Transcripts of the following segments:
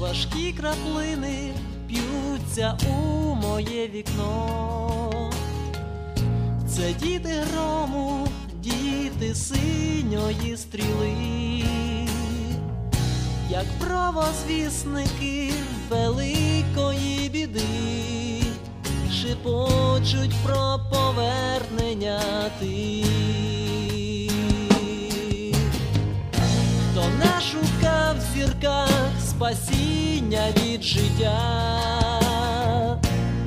важкі краплини п'ються у моє вікно. Це діти грому, діти синьої стріли, як правозвісники великої біди, шепочуть про повернення ти. Хто не шукав зірках спасіння від життя,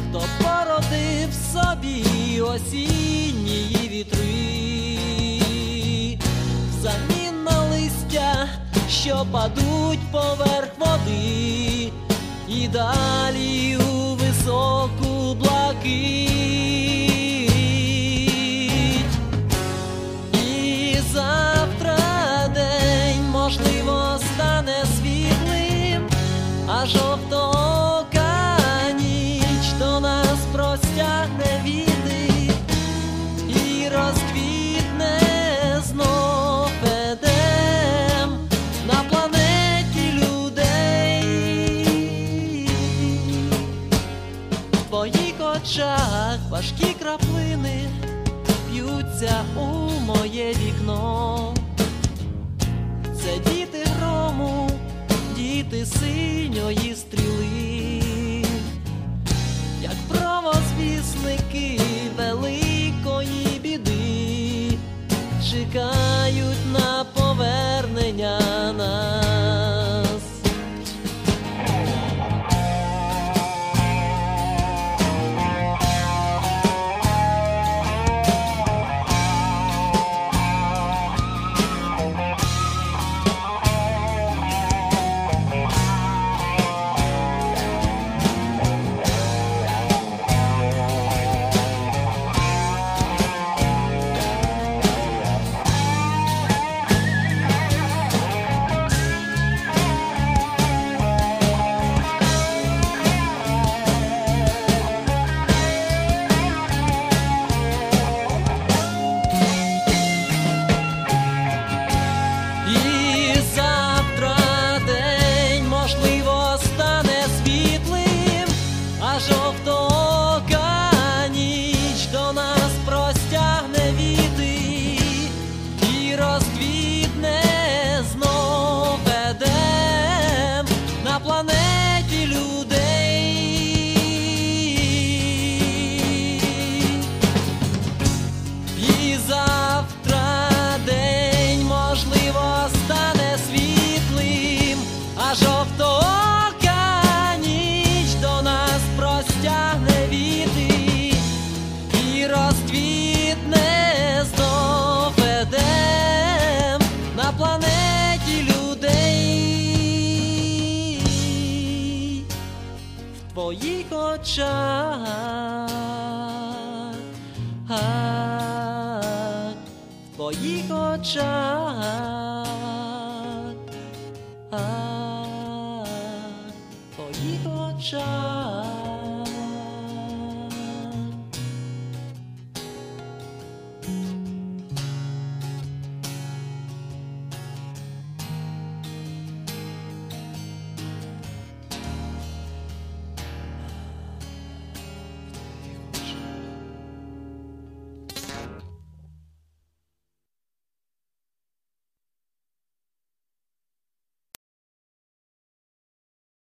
хто породив собі осінні вітри, взамін на листя, що падуть поверх води, і далі у високу блакить. Моє вікно. Це діти грому, діти синьої стріли, for ye shot for shot for shot